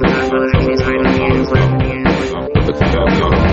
But the